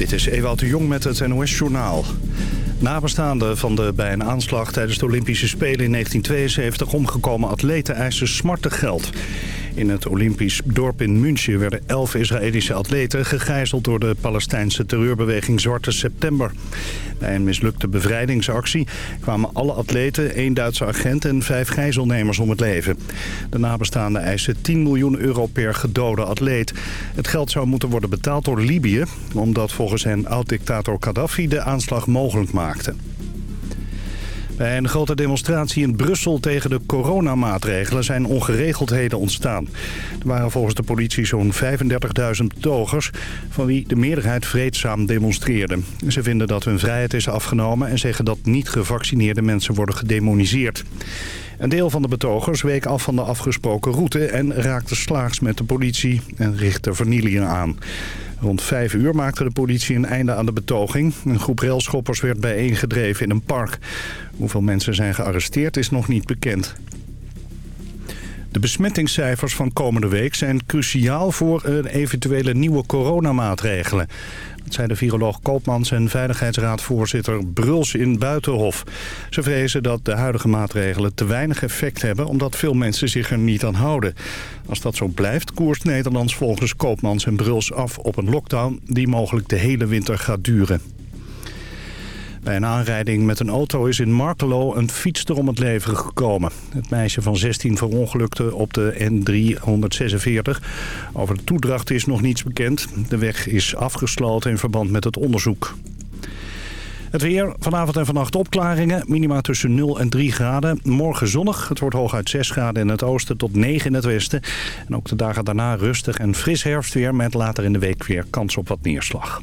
Dit is Ewout de Jong met het NOS-journaal. Nabestaanden van de bij een aanslag tijdens de Olympische Spelen in 1972 omgekomen atleten eisen smartig geld. In het Olympisch dorp in München werden elf Israëlische atleten gegijzeld door de Palestijnse terreurbeweging Zwarte September. Bij een mislukte bevrijdingsactie kwamen alle atleten, één Duitse agent en vijf gijzelnemers om het leven. De nabestaanden eisen 10 miljoen euro per gedode atleet. Het geld zou moeten worden betaald door Libië, omdat volgens hen oud-dictator Gaddafi de aanslag mogelijk maakte. Bij een grote demonstratie in Brussel tegen de coronamaatregelen zijn ongeregeldheden ontstaan. Er waren volgens de politie zo'n 35.000 betogers, van wie de meerderheid vreedzaam demonstreerde. Ze vinden dat hun vrijheid is afgenomen en zeggen dat niet gevaccineerde mensen worden gedemoniseerd. Een deel van de betogers week af van de afgesproken route en raakte slaags met de politie en richtte vernielingen aan. Rond vijf uur maakte de politie een einde aan de betoging. Een groep railschoppers werd bijeengedreven in een park. Hoeveel mensen zijn gearresteerd is nog niet bekend. De besmettingscijfers van komende week zijn cruciaal voor eventuele nieuwe coronamaatregelen. Dat zei de viroloog Koopmans en veiligheidsraadvoorzitter Bruls in Buitenhof. Ze vrezen dat de huidige maatregelen te weinig effect hebben... omdat veel mensen zich er niet aan houden. Als dat zo blijft, koerst Nederlands volgens Koopmans en Bruls af op een lockdown... die mogelijk de hele winter gaat duren. Bij een aanrijding met een auto is in Markelo een fietster om het leven gekomen. Het meisje van 16 verongelukte op de N346. Over de toedracht is nog niets bekend. De weg is afgesloten in verband met het onderzoek. Het weer, vanavond en vannacht opklaringen. Minima tussen 0 en 3 graden. Morgen zonnig. Het wordt hooguit 6 graden in het oosten tot 9 in het westen. En ook de dagen daarna rustig en fris herfstweer... met later in de week weer kans op wat neerslag.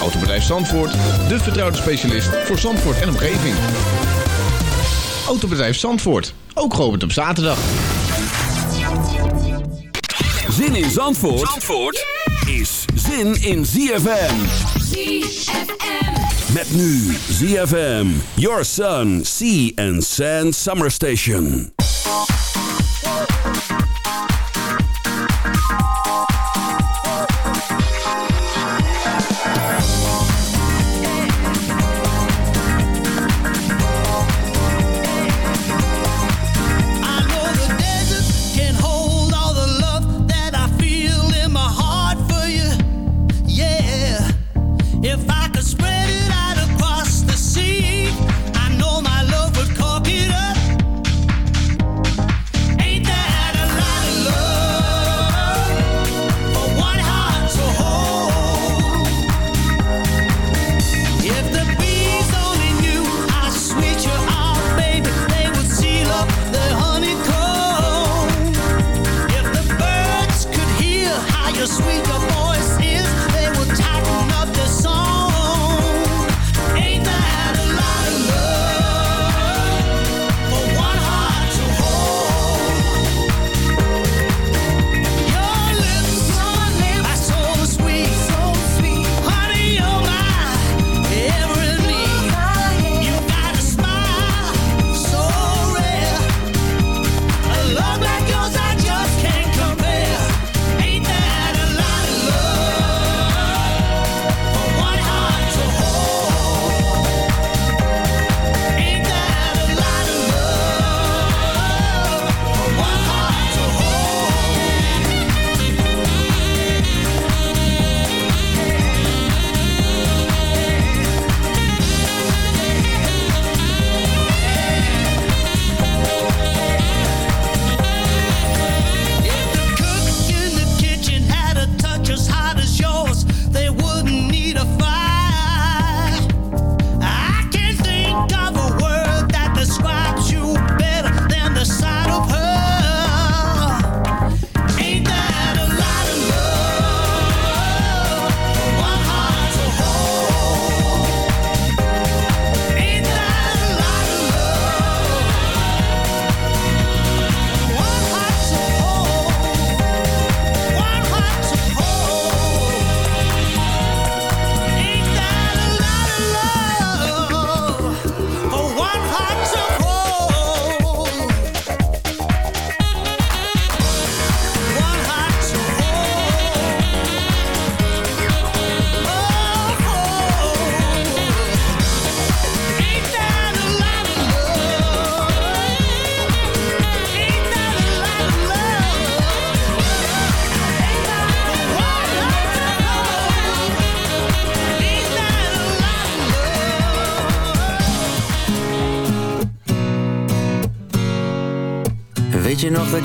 Autobedrijf Zandvoort, de vertrouwde specialist voor Zandvoort en omgeving. Autobedrijf Zandvoort, ook geopend op zaterdag. Zin in Zandvoort, Zandvoort is zin in ZFM. ZFM. Met nu ZFM, Your Sun, Sea and Sand Summer Station.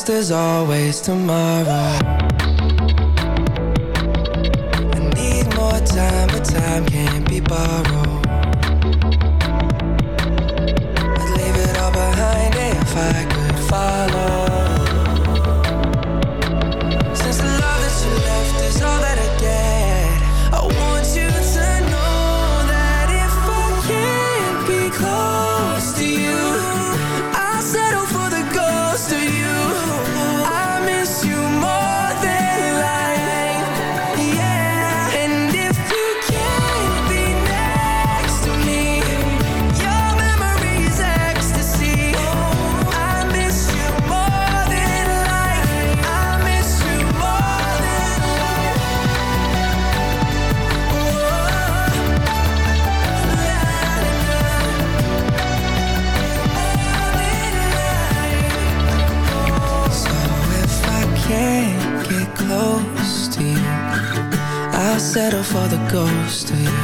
past is always tomorrow. stay.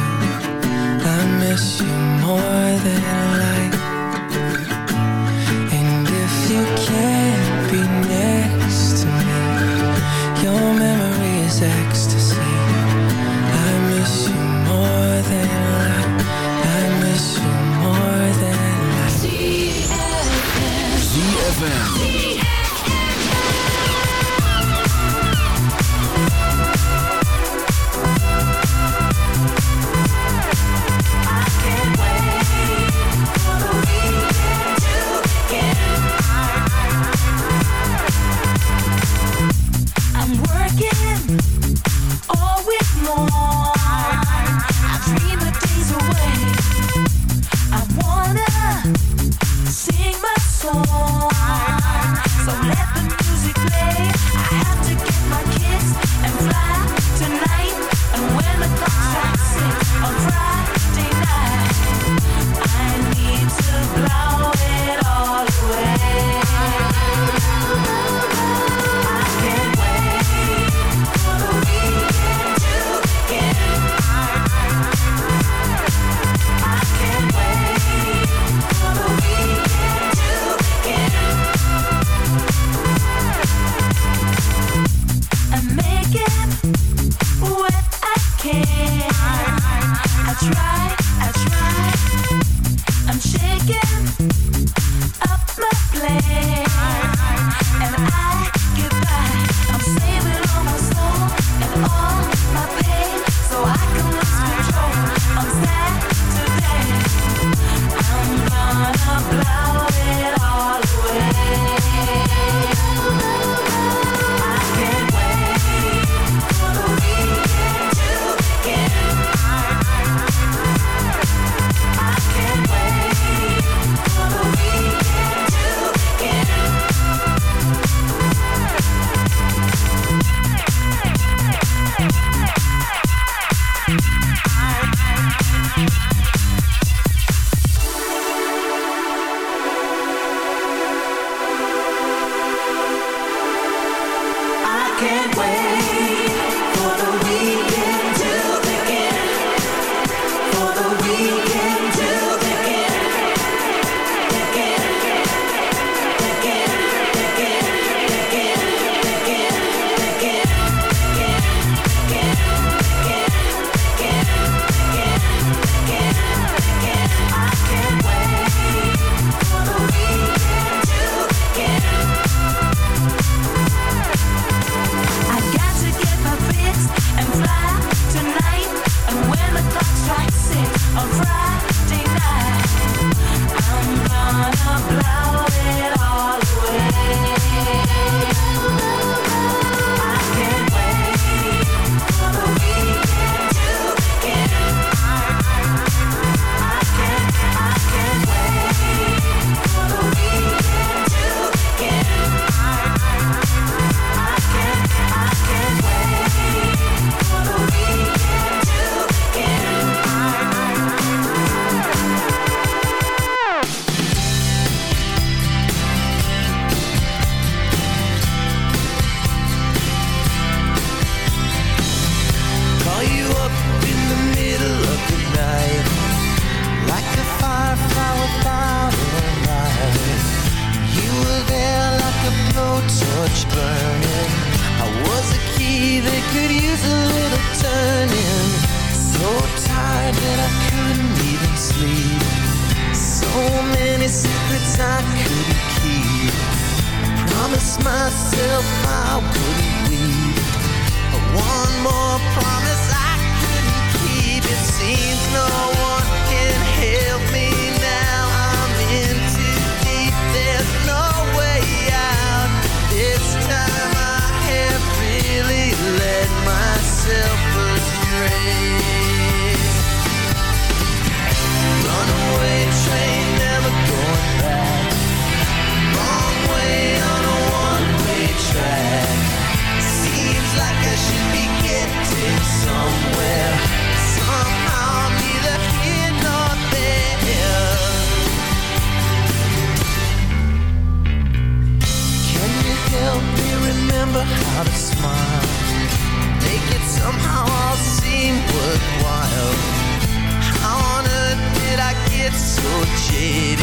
Last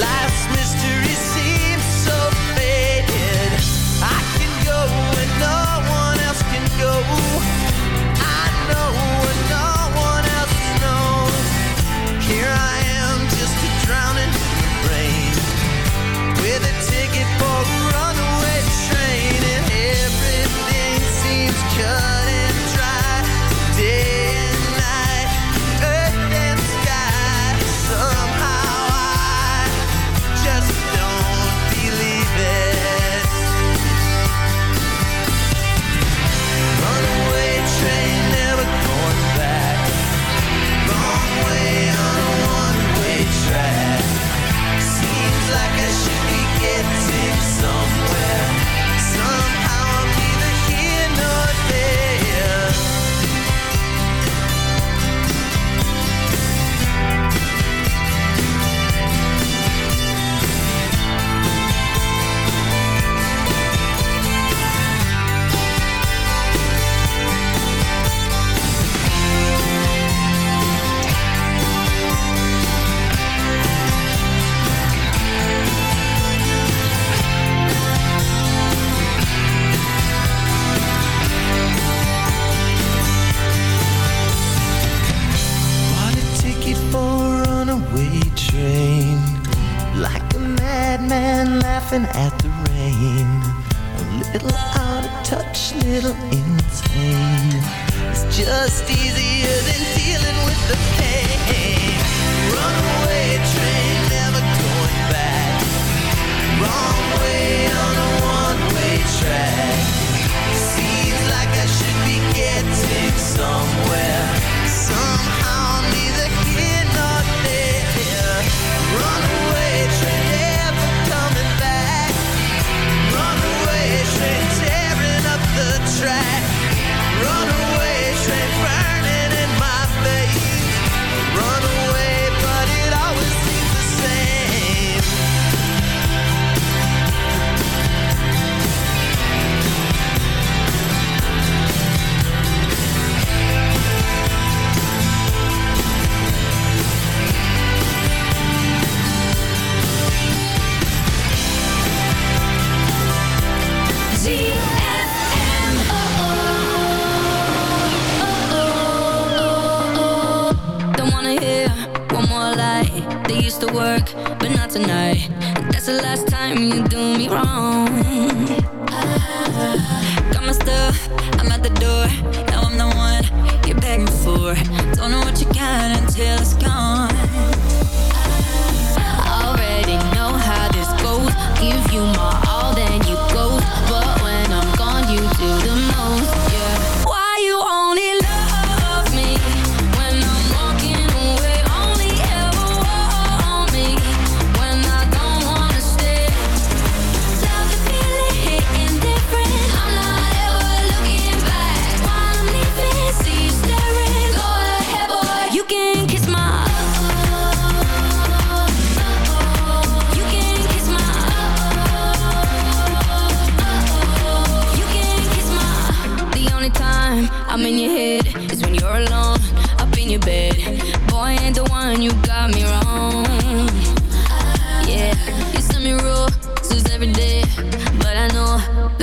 Life's mystery.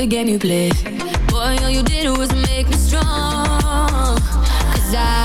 Game you play, Boy, all you did was make me strong. Cause I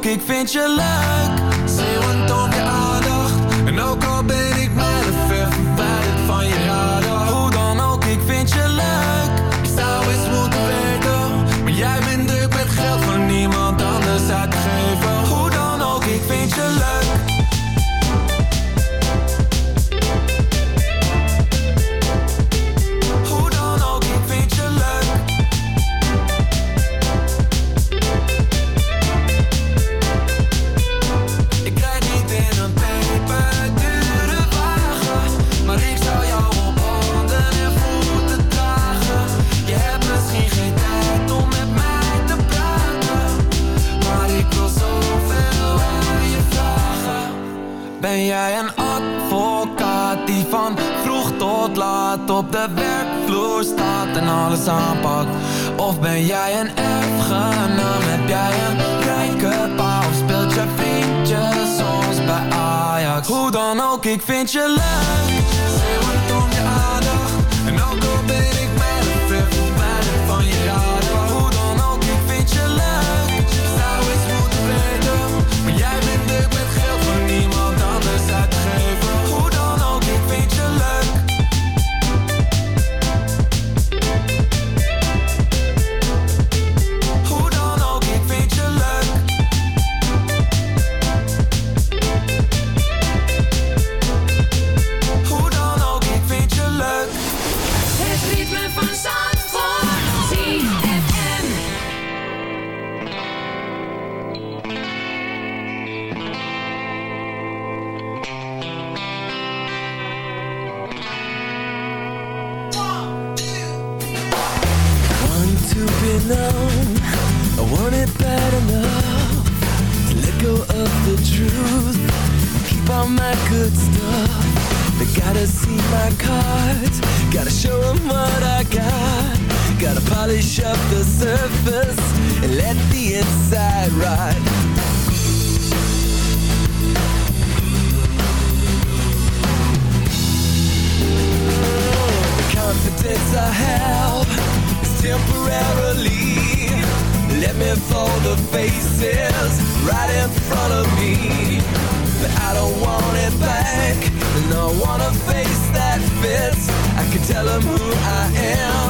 ook, ik vind je leuk. Zeeuwen toon je aan. your love. faces right in front of me. But I don't want it back, and I want a face that fits. I can tell them who I am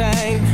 zijn.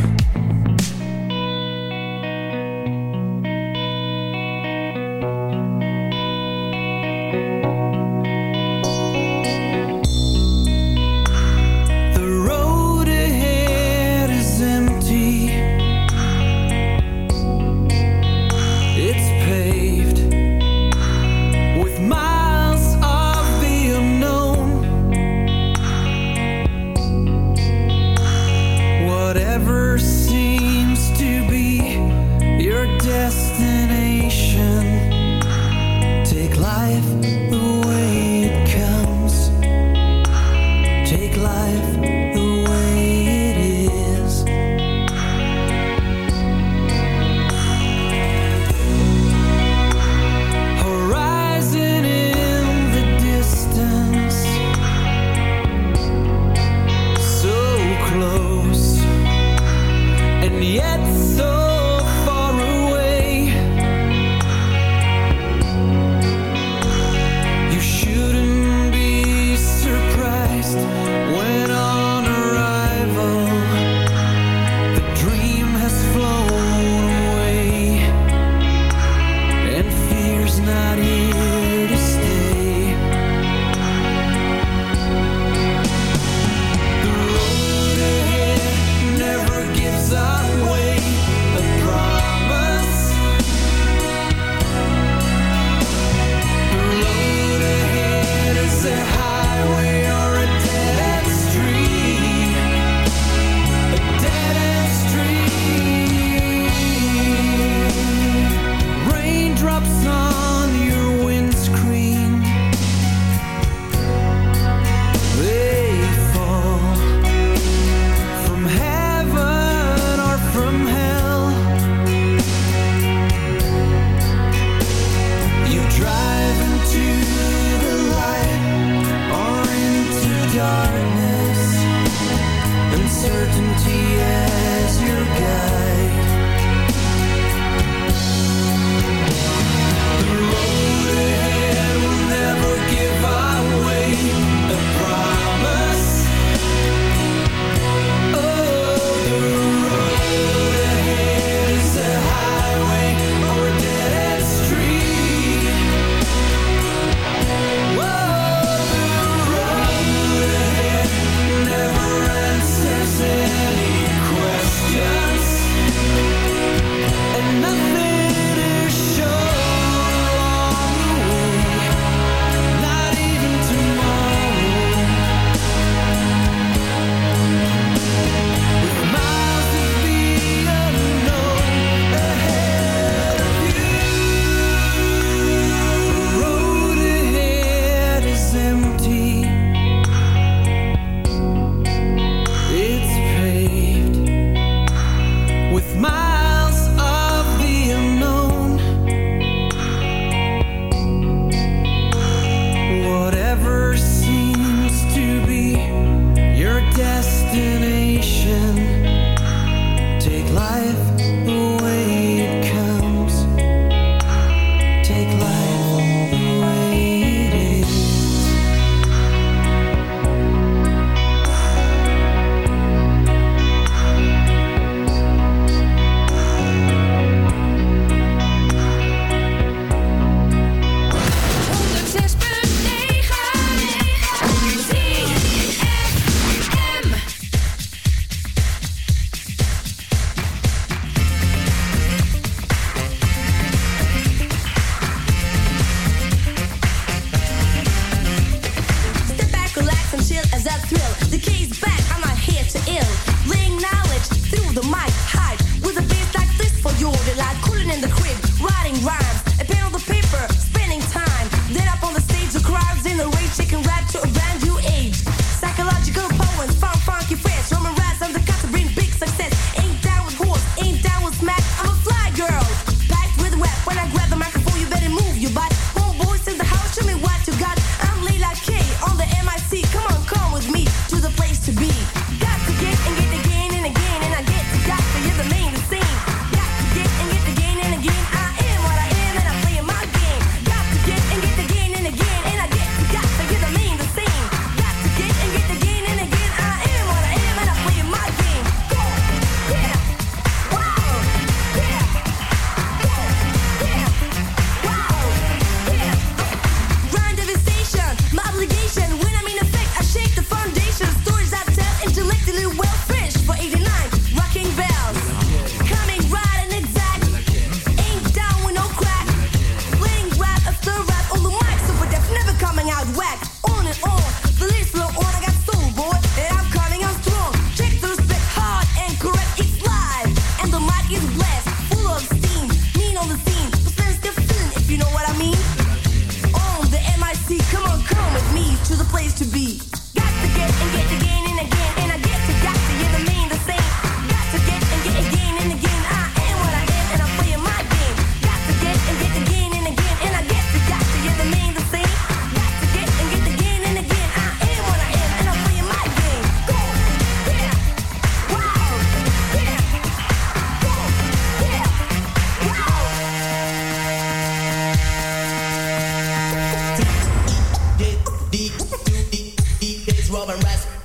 days, roll and rest.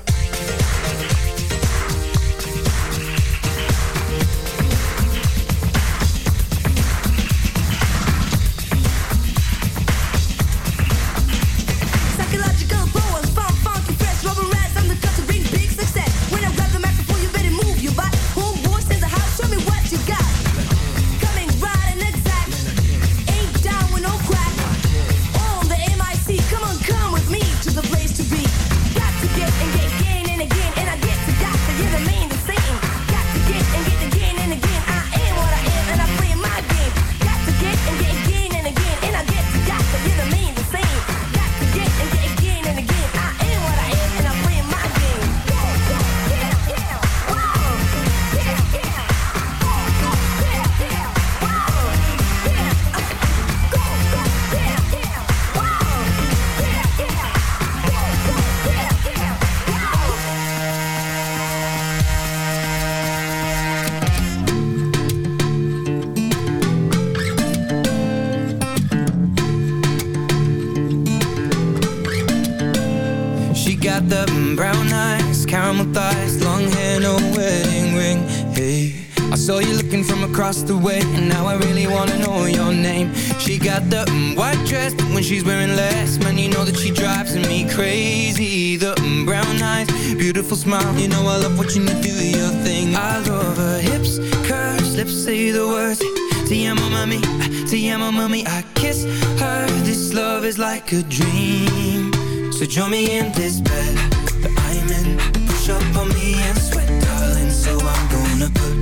Looking from across the way, and now I really wanna know your name. She got the white dress, but when she's wearing less, man, you know that she drives me crazy. The brown eyes, beautiful smile, you know I love watching you do your thing. I love her hips, curves, lips say the words. Te amo, mami, te amo, mami. I kiss her. This love is like a dream. So join me in this bed that I'm in. Push up on me and sweat, darling. So I'm gonna put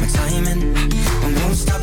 my time in.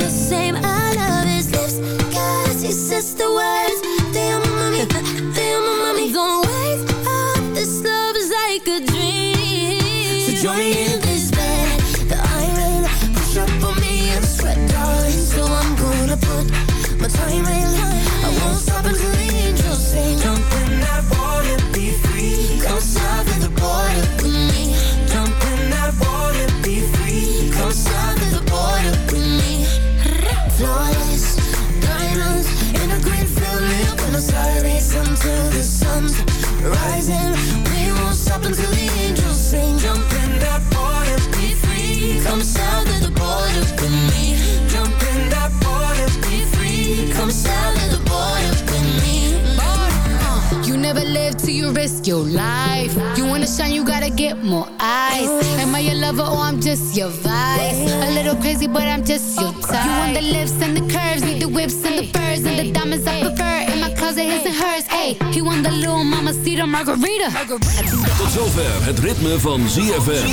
the same. Love lips, cause he says the words. Amo, mami. Don't wake up, this love is like a dream. So join me in your life. You wanna shine, you gotta get more eyes. Am I your lover or I'm just your vice? A little crazy, but I'm just your type. You want the lips and the curves, need the whips and the furs and the diamonds I prefer. In my closet, his and hers. Hey, he want the little mama cedar margarita. Tot zover het ritme van ZFM.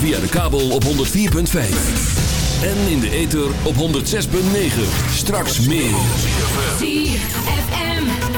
Via de kabel op 104.5. En in de ether op 106.9. Straks meer.